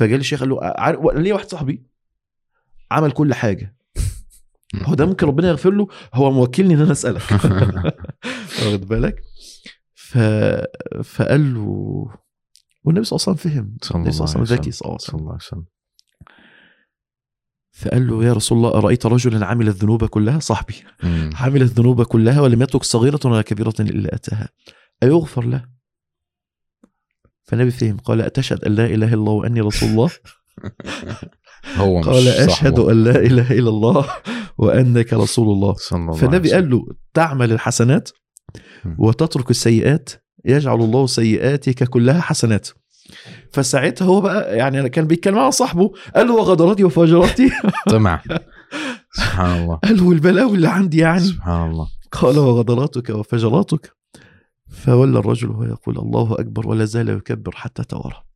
فجالي الشيخ قال له عارف ليه واحد صاحبي عمل كل حاجة. هو ده ممكن ربنا يغفر له هو موكلني إن أنا أسألك. واخد بالك؟ ف... فقال له والنبي صلى الله عليه وسلم فهم. صلى النبي صلى الله عليه وسلم ذكي صلى الله عليه وسلم. فقال له يا رسول الله أرأيت رجلا عمل الذنوب كلها؟ صاحبي. عمل الذنوب كلها ولم يترك صغيرة ولا كبيرة إلا أتاها. أيغفر له؟ فالنبي فهم قال أتشهد أن لا إله إلا الله وأني رسول الله؟ هو مش قال صاحبه. أن لا إله إلا الله وأنك رسول الله. صلى الله فالنبي قال له تعمل الحسنات. وتترك السيئات يجعل الله سيئاتك كلها حسنات. فساعتها هو بقى يعني كان بيتكلم مع صاحبه قال له وغدراتي وفجراتي طمع سبحان الله. قال له البلاوي اللي عندي يعني. سبحان الله. قال وغدراتك وفجراتك. فولى الرجل وهو يقول الله أكبر ولا زال يكبر حتى توارى.